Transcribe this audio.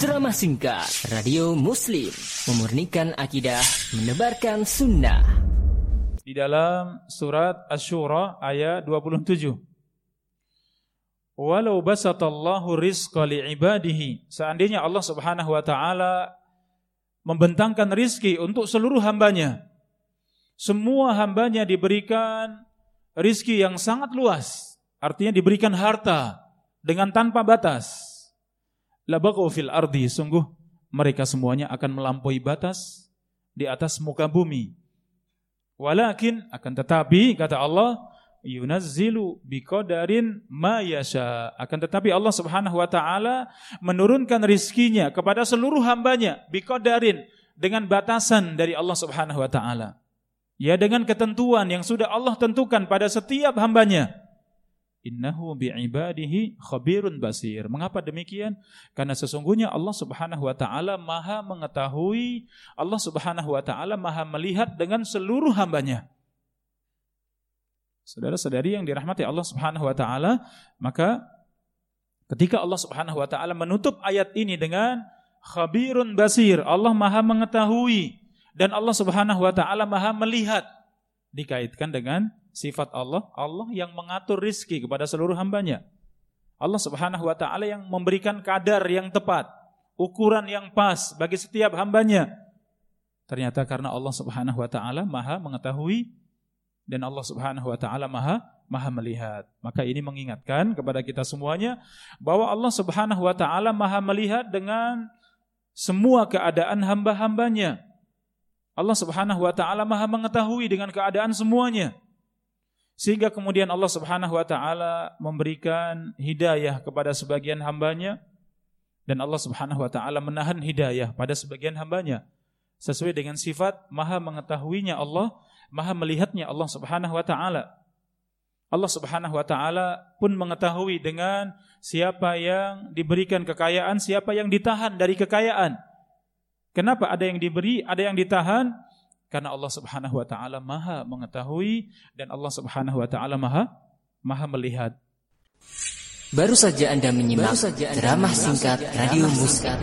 Ceramah singkat Radio Muslim Memurnikan akidah Menebarkan sunnah. Di dalam surat Ash-Shura ayat 27 Walau basatallahu rizqa li'ibadihi. Seandainya Allah subhanahu wa ta'ala Membentangkan rizki untuk seluruh hambanya Semua hambanya diberikan rizki yang sangat luas. Artinya diberikan harta Dengan tanpa batas labaghu fil ardi sungguh mereka semuanya akan melampaui batas di atas muka bumi. Walakin akan tetapi kata Allah yunazzilu biqadarin ma yasha. Akan tetapi Allah Subhanahu wa taala menurunkan rizkinya kepada seluruh hambanya biqadarin dengan batasan dari Allah Subhanahu wa taala. Ya dengan ketentuan yang sudah Allah tentukan pada setiap hambanya. Innahu bi'ibadihi khabirun basir. Mengapa demikian? Karena sesungguhnya Allah Subhanahu wa taala Maha mengetahui, Allah Subhanahu wa taala Maha melihat dengan seluruh hambanya. Saudara-saudari yang dirahmati Allah Subhanahu wa taala, maka ketika Allah Subhanahu wa taala menutup ayat ini dengan khabirun basir, Allah Maha mengetahui dan Allah Subhanahu wa taala Maha melihat dikaitkan dengan sifat Allah, Allah yang mengatur rizki kepada seluruh hambanya. Allah subhanahu wa ta'ala yang memberikan kadar yang tepat, ukuran yang pas bagi setiap hambanya. Ternyata karena Allah subhanahu wa ta'ala maha mengetahui dan Allah subhanahu wa ta'ala maha maha melihat. Maka ini mengingatkan kepada kita semuanya bahwa Allah subhanahu wa ta'ala maha melihat dengan semua keadaan hamba-hambanya. Allah subhanahu wa ta'ala maha mengetahui dengan keadaan semuanya. Sehingga kemudian Allah Subhanahu wa taala memberikan hidayah kepada sebagian hambanya dan Allah Subhanahu wa taala menahan hidayah pada sebagian hambanya sesuai dengan sifat Maha mengetahuinya Allah, Maha melihatnya Allah Subhanahu wa taala. Allah Subhanahu wa taala pun mengetahui dengan siapa yang diberikan kekayaan, siapa yang ditahan dari kekayaan. Kenapa ada yang diberi, ada yang ditahan? Karena Allah Subhanahu wa taala Maha mengetahui dan Allah Subhanahu wa taala Maha Maha melihat. Baru saja Anda menyimak ceramah singkat Radio Muskat.